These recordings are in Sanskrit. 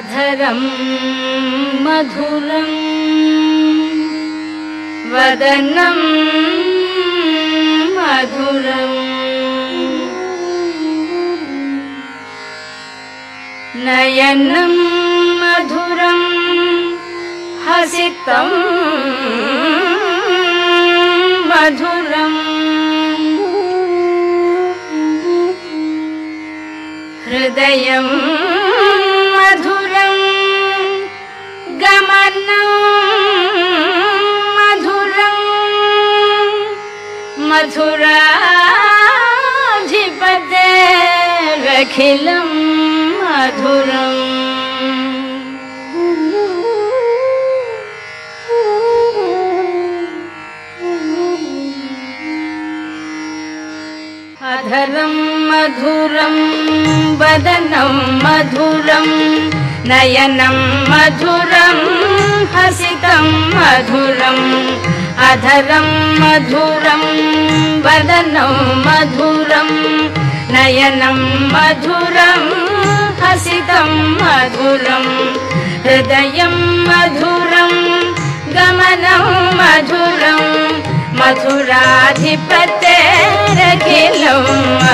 अधरम् मधुरम् वदनम् मधुरम् नयनम् मधुरम् हसितम् मधुरम् हृदयम् मधुरम् गमनम् मधुरम् मधुराधिपतेरखिलम् अधरम् मधुरम् वदनम् मधुरम् नयनम् मधुरम् हसितम् मधुरम् अधरम् मधुरम् वदनम् मधुरम् नयनम् मधुरम् हसितम् मधुरम् हृदयम् मधुरम् गमनम् मधुरम् मधुराधिपतेरखिलम्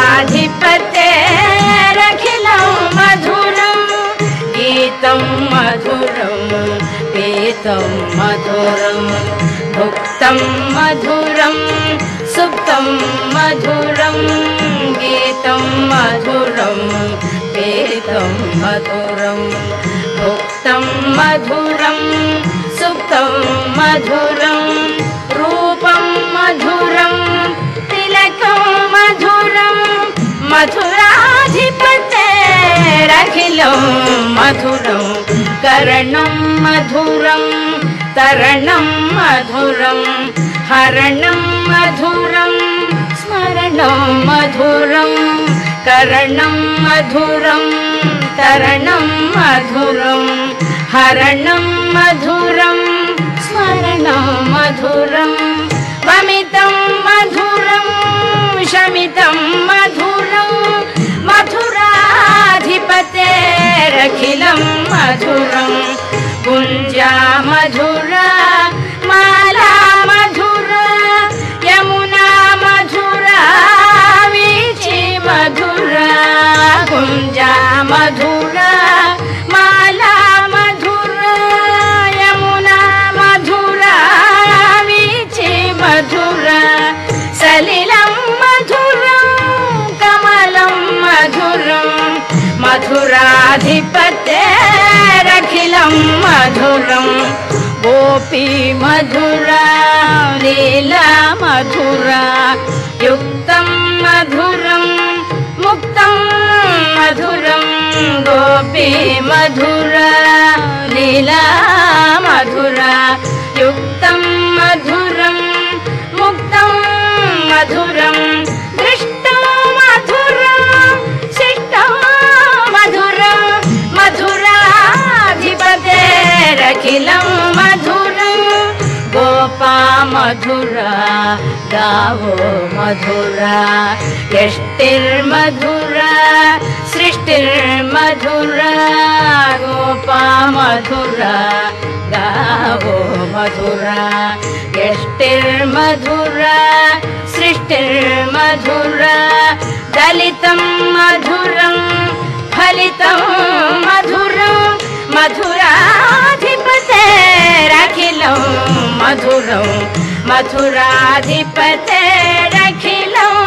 मधुराधिपतेरखिलम् मधुरम् गीतं मधुरम् पीतं मधुरम् मधुरम् सुप्तं मधुरम् गीतं मधुरम् पीतं मधुरम् भुक्तं मधुरम् सुप्तं मधुरम् मधुराधिपतेरखिलं मधुरं करणं मधुरं तरणं मधुरं हरणं मधुरं स्मरणं मधुरं करणं मधुरं तरणं मधुरं हरणं मधुरं स्मरणं मधुरं वमितं मधुरं शमितं मधुरं गुञ्जा मधुरा माला मधुरा यमुना मधुरा वीची मधुरा गुञ्जा मधुरा माला मधुरा यमुना मधुरा वीची मधुरा सलिलं मधुरं कमलं मधुरं मधुराधिपतेरखिलं मधुरं गोपी मधुरा लीला मधुरा युक्तं मधुरं मुक्तं मधुरं गोपी मधुरा लीला मधुरा गावो मधुरा यष्टिर्मधुरा सृष्टिर्मधुरा गोपा मधुरा गावो मधुरा यष्टिर्मधुरा सृष्टिर्मधुरा फलितं मधुरं फलितं मधुरं मधुराधिपतेरखिलं मधुरं मधुराधिपतेरखिलं मधुरं